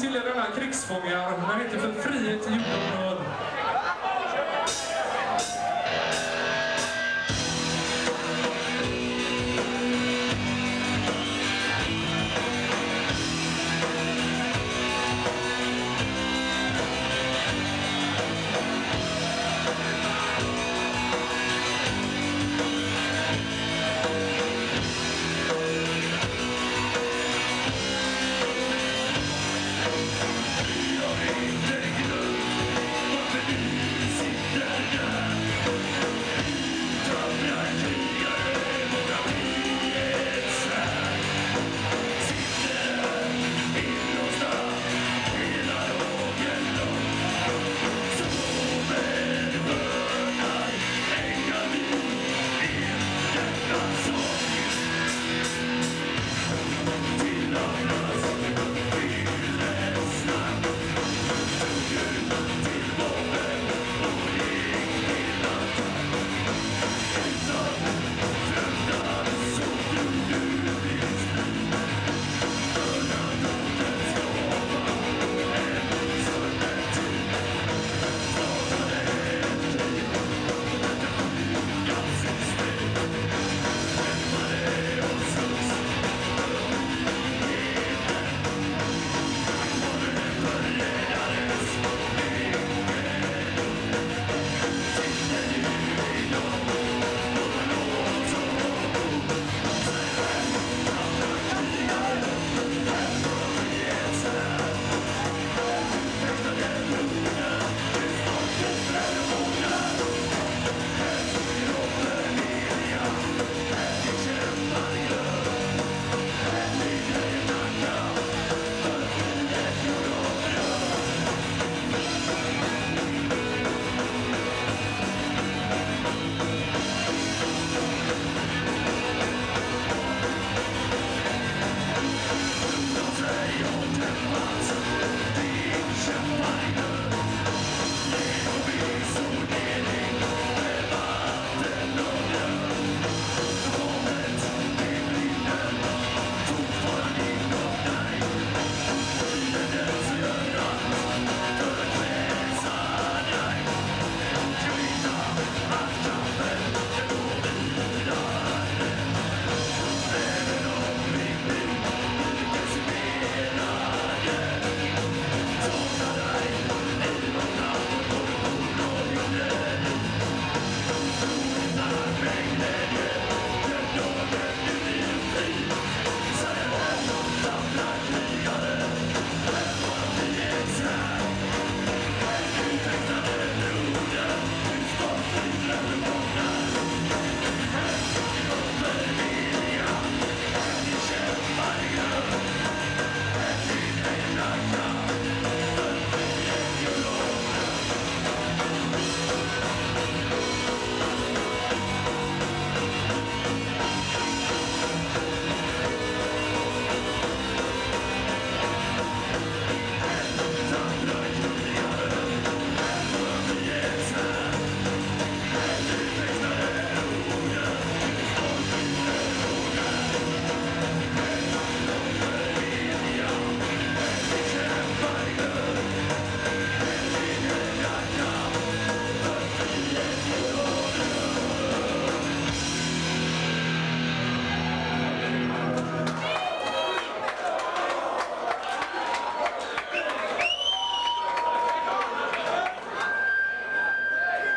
tillhör denna krigsfångar. men inte För frihet, jorden och